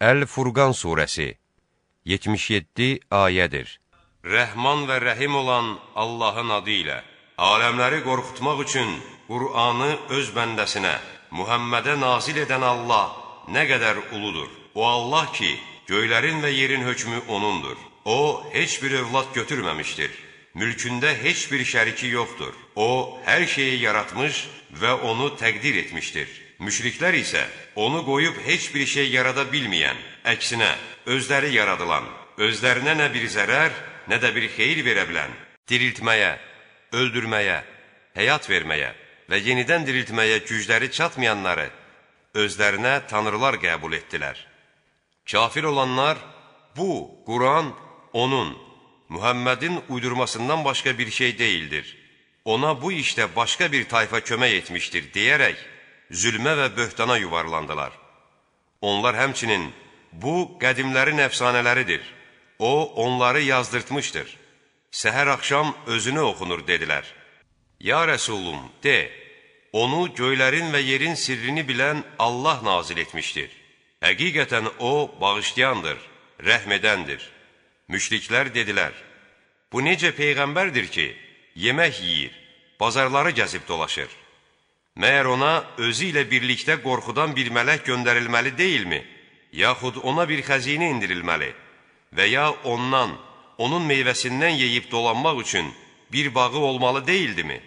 Əl-Furqan surəsi 77 ayədir. Rəhman və rəhim olan Allahın adı ilə aləmləri qorxutmaq üçün Qur'anı öz bəndəsinə, Muhammədə nazil edən Allah nə qədər uludur. O Allah ki, göylərin və yerin hökmü O'nundur. O, heç bir övlad götürməmişdir. Mülkündə heç bir şəriki yoxdur. O, hər şeyi yaratmış və onu təqdir etmişdir. Müşriklər isə onu qoyub heç bir şey yarada bilməyən, əksinə, özləri yaradılan, özlərinə nə bir zərər, nə də bir xeyir verə bilən, diriltməyə, öldürməyə, həyat verməyə və yenidən diriltməyə gücləri çatmayanları özlərinə tanrılar qəbul etdilər. Kafir olanlar, bu, Quran onun, Muhammədin uydurmasından başqa bir şey deyildir. Ona bu işdə başqa bir tayfa kömək etmişdir deyərək, zülmə və böhtana yuvarlandılar. Onlar həmçinin, bu qədimlərin əfsanələridir. O, onları yazdırtmışdır. Səhər axşam özünü oxunur, dedilər. Ya Rəsulum, de, onu göylərin və yerin sirrini bilən Allah nazil etmişdir. Həqiqətən o, bağışlayandır, rəhm edəndir. Müşriklər dedilər, bu necə Peyğəmbərdir ki, yemək yiyir, bazarları gəzib dolaşır. Məyər ona özü ilə birlikdə qorxudan bir mələk göndərilməli deyilmi? Yaxud ona bir xəzinə indirilməli və ya ondan, onun meyvəsindən yeyib dolanmaq üçün bir bağı olmalı deyildimi?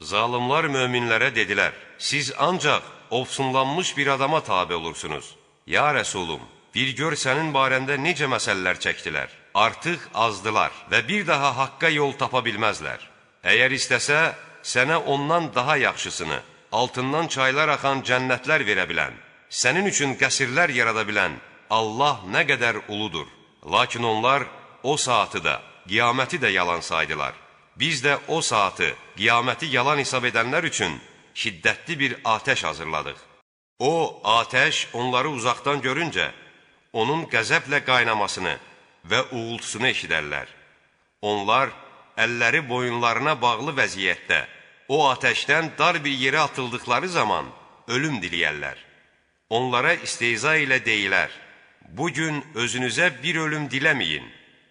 Zalimlar möminlərə dedilər, siz ancaq ofsunlanmış bir adama tabi olursunuz. Ya Rəsulum, bir gör sənin barəndə necə məsələlər çəkdilər. Artıq azdılar və bir daha haqqa yol tapa bilməzlər. Əgər istəsə, sənə ondan daha yaxşısını, altından çaylar axan cənnətlər verə bilən, sənin üçün qəsirlər yarada bilən Allah nə qədər uludur. Lakin onlar o saatı da, qiyaməti də yalan saydılar. Biz də o saatı, qiyaməti yalan hesab edənlər üçün şiddətli bir atəş hazırladıq. O, atəş onları uzaqdan görüncə, onun qəzəblə qaynamasını və uğultusunu eşidərlər. Onlar əlləri boyunlarına bağlı vəziyyətdə, o atəşdən dar bir yerə atıldıqları zaman ölüm diləyərlər. Onlara isteyza ilə deyilər, bugün özünüzə bir ölüm diləməyin,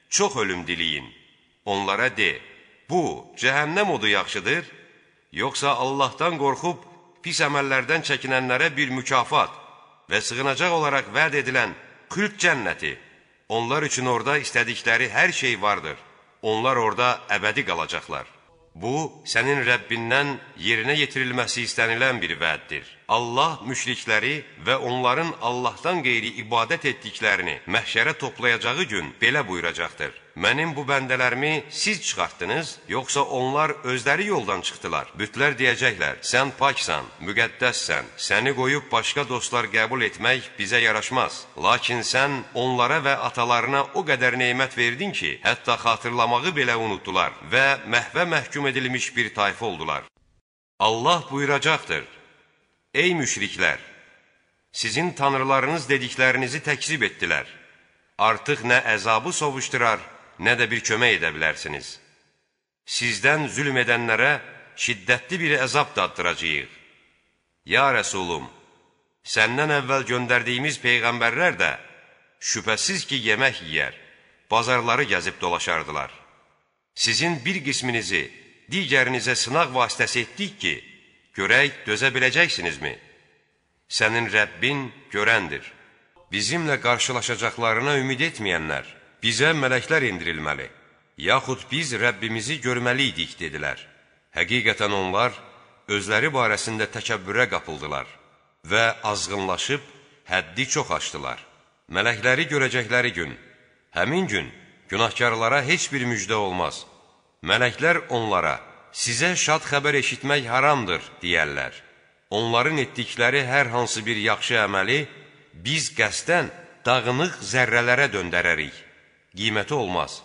çox ölüm diləyin. Onlara de, bu, cəhənnəm odu yaxşıdır, yoxsa Allahdan qorxub pis əməllərdən çəkinənlərə bir mükafat və sığınacaq olaraq vəd edilən xülq cənnəti, onlar üçün orada istədikləri hər şey vardır. Onlar orada əbədi qalacaqlar. Bu, sənin Rəbbindən yerinə yetirilməsi istənilən bir vəddir. Allah müşrikləri və onların Allahdan qeyri ibadət etdiklərini məhşərə toplayacağı gün belə buyuracaqdır. Mənim bu bəndələrimi siz çıxartdınız, yoxsa onlar özləri yoldan çıxdılar? Bütlər deyəcəklər, sən paksan, müqəddəssən, səni qoyub başqa dostlar qəbul etmək bizə yaraşmaz. Lakin sən onlara və atalarına o qədər neymət verdin ki, hətta xatırlamağı belə unutdular və məhvə məhkum edilmiş bir tayfa oldular. Allah buyuracaqdır, Ey müşriklər! Sizin tanrılarınız dediklərinizi təkzib etdilər. Artıq nə əzabı sovuşdurar, nə də bir kömək edə bilərsiniz. Sizdən zülm edənlərə şiddətli bir əzab daddıracaq. Ya Rəsulum, səndən əvvəl göndərdiyimiz peyğəmbərlər də şübhəsiz ki, yemək yiyər, bazarları gəzib dolaşardılar. Sizin bir qisminizi digərinizə sınaq vasitəsi etdik ki, görək dözə biləcəksinizmi? Sənin Rəbbin görəndir. Bizimlə qarşılaşacaqlarına ümid etməyənlər, bizə mələklər indirilməli, yaxud biz Rəbbimizi görməliydik, dedilər. Həqiqətən onlar özləri barəsində təkəbbürə qapıldılar və azğınlaşıb həddi çox açdılar. Mələkləri görəcəkləri gün, həmin gün günahkarlara heç bir müjdə olmaz. Mələklər onlara, sizə şad xəbər eşitmək haramdır, deyərlər. Onların etdikləri hər hansı bir yaxşı əməli biz qəsdən dağınıq zərrələrə döndərərik qiyməti olmaz.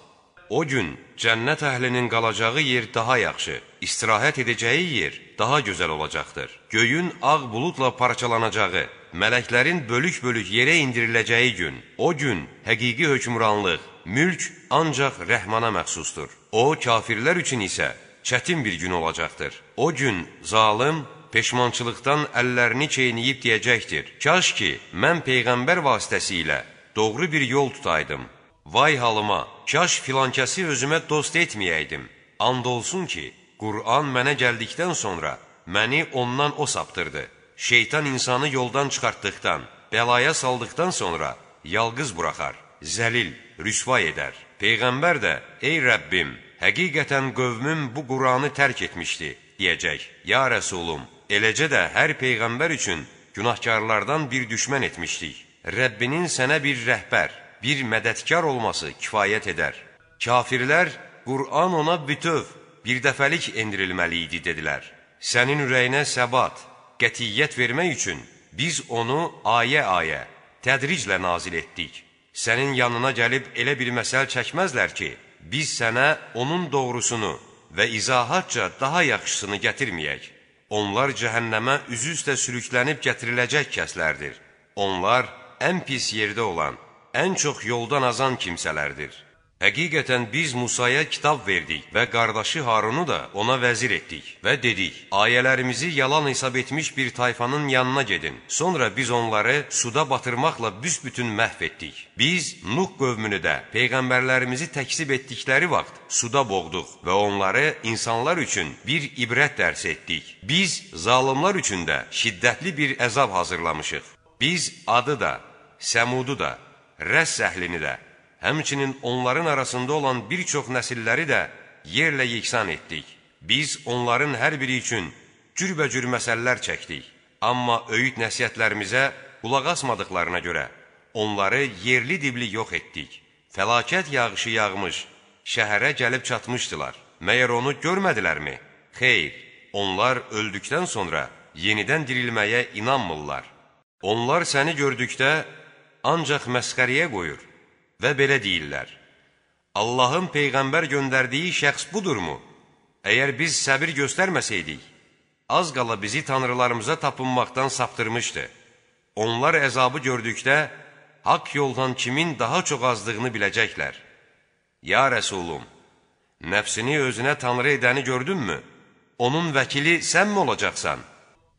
O gün cənnət əhlinin qalacağı yer daha yaxşı, istirahət edəcəyi yer daha gözəl olacaqdır. Göyün ağ buludla parçalanacağı, mələklərin bölük-bölük yerə indiriləcəyi gün, o gün həqiqi hökmranlıq, mülk ancaq rəhmana məxsusdur. O, kafirlər üçün isə çətin bir gün olacaqdır. O gün zalim peşmançılıqdan əllərini çeynəyib deyəcəkdir. Kaş ki, mən Peyğəmbər vasitəsilə doğru bir yol tutaydım. Vay halıma, kaş filankəsi özümə dost etməyəydim. And olsun ki, Qur'an mənə gəldikdən sonra məni ondan o saptırdı. Şeytan insanı yoldan çıxartdıqdan, bəlaya saldıqdan sonra yalqız buraxar, zəlil, rüsva edər. Peyğəmbər də, ey Rəbbim, həqiqətən qövmüm bu Qur'anı tərk etmişdi, deyəcək. Ya Rəsulum, eləcə də hər Peyğəmbər üçün günahkarlardan bir düşmən etmişdik. Rəbbinin sənə bir rəhbər, bir mədədkar olması kifayət edər. Kafirlər Qur'an ona bütöv, bir dəfəlik endirilməli idi, dedilər. Sənin ürəyinə səbat, qətiyyət vermək üçün biz onu ayə-ayə, tədriclə nazil etdik. Sənin yanına gəlib elə bir məsəl çəkməzlər ki, biz sənə onun doğrusunu və izahatca daha yaxşısını gətirməyək. Onlar cəhənnəmə üzü üstə sürüklənib gətiriləcək kəslərdir. Onlar ən pis yerdə olan, ən çox yoldan azan kimsələrdir. Həqiqətən biz Musaya kitab verdik və qardaşı Harunu da ona vəzir etdik və dedik, ayələrimizi yalan hesab etmiş bir tayfanın yanına gedin. Sonra biz onları suda batırmaqla büsbütün məhv etdik. Biz Nuh qövmünü də Peyğəmbərlərimizi təksib etdikləri vaxt suda boğduq və onları insanlar üçün bir ibrət dərs etdik. Biz zalimlar üçün də şiddətli bir əzab hazırlamışıq. Biz adı da, Səmudu da, Rəss əhlini də, həmçinin onların arasında olan bir çox nəsilləri də yerlə yeksan etdik. Biz onların hər biri üçün cürbəcür məsələlər çəkdik. Amma öyüd nəsiyyətlərimizə qulaq asmadıqlarına görə onları yerli dibli yox etdik. Fəlakət yağışı yağmış, şəhərə gəlib çatmışdılar. Məyər onu görmədilərmi? Xeyr, onlar öldükdən sonra yenidən dirilməyə inanmırlar. Onlar səni gördükdə ancaq məsxəriyə qoyur və belə deyirlər: Allahın peyğəmbər göndərdiyi şəxs budurmu? Əgər biz səbir göstərməsəydik, az qala bizi tanrılarımıza tapınmaqdan saptırmışdı. Onlar əzabı gördükdə haqq yoldan kimin daha çox azdığını biləcəklər. Ya Rəsulum, nəfsini özünə tanrı edəni gördünmü? Onun vəkili sənmi olacaqsan?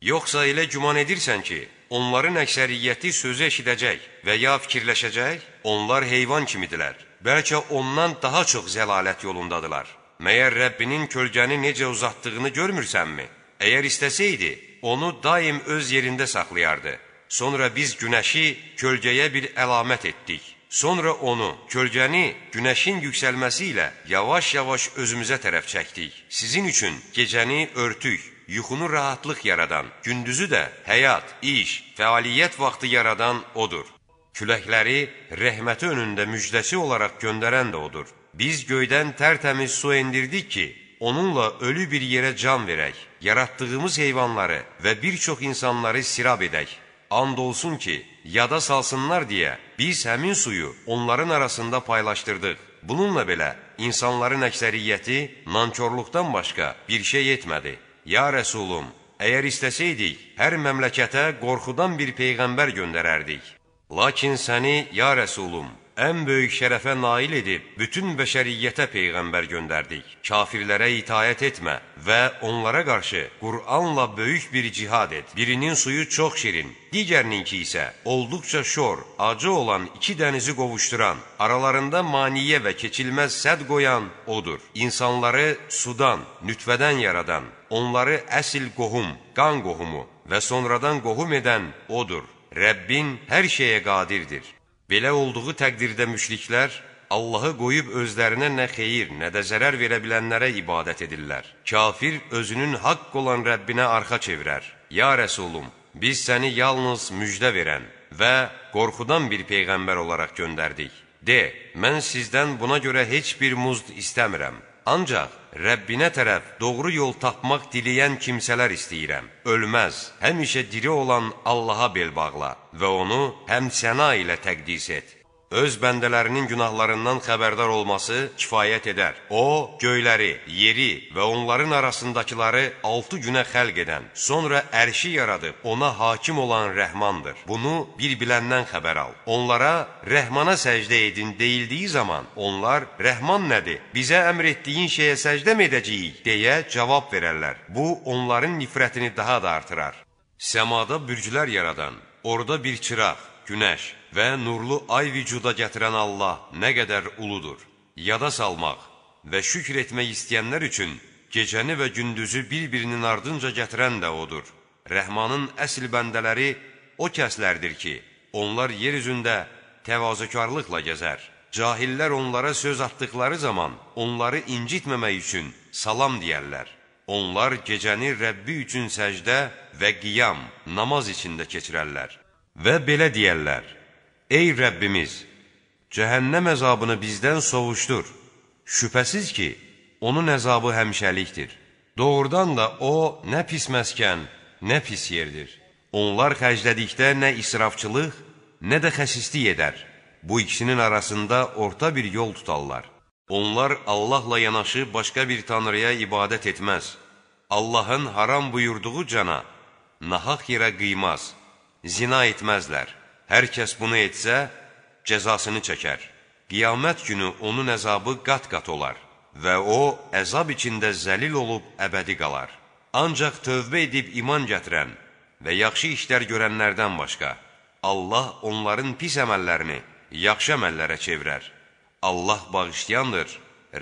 Yoxsa elə güman edirsən ki, onların əksəriyyəti sözü eşidəcək və ya fikirləşəcək, onlar heyvan kimidilər. Bəlkə ondan daha çox zəlalət yolundadılar. Məyər Rəbbinin kölgəni necə uzatdığını görmürsənmi? Əgər istəsəydi, onu daim öz yerində saxlayardı. Sonra biz günəşi kölgəyə bir əlamət etdik. Sonra onu, kölgəni günəşin yüksəlməsi ilə yavaş-yavaş özümüzə tərəf çəkdik. Sizin üçün gecəni örtük, yuxunu rahatlıq yaradan, gündüzü də həyat, iş, fəaliyyət vaxtı yaradan odur. Küləkləri rəhməti önündə müjdəsi olaraq göndərən də odur. Biz göydən tərtəmiz su endirdik ki, onunla ölü bir yerə can verək, yaratdığımız heyvanları və bir çox insanları sirab edək. And olsun ki, yada salsınlar deyə biz həmin suyu onların arasında paylaşdırdıq. Bununla belə, insanların əksəriyyəti nankorluqdan başqa bir şey etmədi. Ya Rəsulum, əgər istəsəydik, hər məmləkətə qorxudan bir peyğəmbər göndərərdik. Lakin səni, ya Rəsulum, ən böyük şərəfə nail edib, bütün bəşəriyyətə Peyğəmbər göndərdik. Kafirlərə itayət etmə və onlara qarşı Qur'anla böyük bir cihad et. Birinin suyu çox şirin, digərininki isə olduqca şor, acı olan iki dənizi qovuşduran, aralarında maniyə və keçilməz səd qoyan odur. İnsanları sudan, nütvədən yaradan, onları əsil qohum, qan qohumu və sonradan qohum edən odur. Rəbbin hər şeyə qadirdir. Belə olduğu təqdirdə müşriklər Allahı qoyub özlərinə nə xeyir, nə də zərər verə bilənlərə ibadət edirlər. Kafir özünün haqq olan Rəbbinə arxa çevirər. Ya Rəsulum, biz səni yalnız müjdə verən və qorxudan bir peyğəmbər olaraq göndərdik. De, mən sizdən buna görə heç bir muzd istəmirəm. Ancaq Rəbbinə tərəf doğru yol tapmaq diləyən kimsələr istəyirəm. Ölməz, həmişə diri olan Allaha bel bağla və onu həm səna ilə təqdis et. Öz bəndələrinin günahlarından xəbərdar olması kifayət edər. O, göyləri, yeri və onların arasındakıları altı günə xəlq edən, sonra ərşi yaradıb, ona hakim olan rəhmandır. Bunu bir biləndən xəbər al. Onlara rəhmana səcdə edin deyildiyi zaman, onlar, rəhman nədir, bizə əmr etdiyin şeyə səcdə mi edəcəyik, deyə cavab verərlər. Bu, onların nifrətini daha da artırar. Səmada bürclər yaradan, orada bir çıraq, günəş və nurlu ay vücuda gətirən Allah nə qədər uludur. Yada salmaq və şükr etmək istəyənlər üçün gecəni və gündüzü bir-birinin ardınca gətirən də odur. Rəhmanın əsl bəndələri o kəslərdir ki, onlar yer üzündə təvazökarlıqla gəzər. Cahillər onlara söz atdıqları zaman onları incitməmək üçün salam deyərlər. Onlar gecəni Rəbbi üçün səcdə və qiyam, namaz içində keçirərlər. Və belə deyərlər, Ey Rəbbimiz, cəhənnəm əzabını bizdən sovuşdur. Şübhəsiz ki, onun əzabı həmişəlikdir. Doğrudan da o, nə pis məskən, nə pis yerdir. Onlar xərclədikdə nə israfçılıq, nə də xəsislik edər. Bu ikisinin arasında orta bir yol tutarlar. Onlar Allahla yanaşı başqa bir tanrıya ibadət etməz. Allahın haram buyurduğu cana nahaq yerə qıymaz, zina etməzlər. Hər kəs bunu etsə, cəzasını çəkər. Qiyamət günü onun əzabı qat-qat olar və o, əzab içində zəlil olub əbədi qalar. Ancaq tövbə edib iman gətirən və yaxşı işlər görənlərdən başqa, Allah onların pis əməllərini yaxşı əməllərə çevirər. Allah bağışlayandır,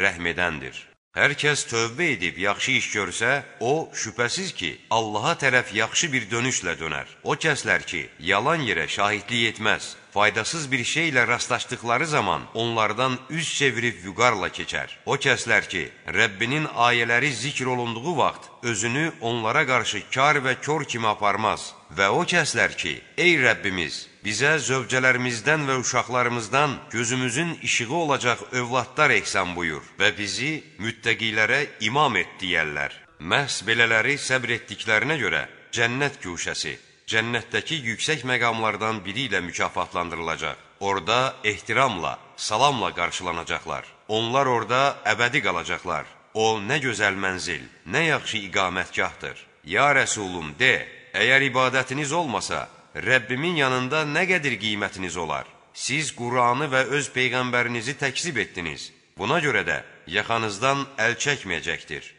rəhm edəndir. Hər kəs tövbə edib yaxşı iş görsə, o, şübhəsiz ki, Allaha tərəf yaxşı bir dönüşlə dönər. O kəslər ki, yalan yerə şahidlik etməz, faydasız bir şeylə rastlaşdıqları zaman onlardan üz çevirib vüqarla keçər. O kəslər ki, Rəbbinin ayələri zikr olunduğu vaxt özünü onlara qarşı kar və kör kimi aparmaz və o kəslər ki, ey Rəbbimiz, bizə zövcələrimizdən və uşaqlarımızdan gözümüzün işığı olacaq övladlar ehsan buyur və bizi müttəqilərə imam et deyərlər. Məhz belələri səbr etdiklərinə görə cənnət güşəsi, cənnətdəki yüksək məqamlardan biri ilə mükafatlandırılacaq. Orada ehtiramla, salamla qarşılanacaqlar. Onlar orada əbədi qalacaqlar. O, nə gözəl mənzil, nə yaxşı iqamətgahdır. Ya Rəsulum, de, əgər ibadətiniz olmasa, Rəbbimin yanında nə qədir qiymətiniz olar? Siz Quranı və öz Peyğəmbərinizi təkzib etdiniz. Buna görə də yaxanızdan əl çəkməyəcəkdir.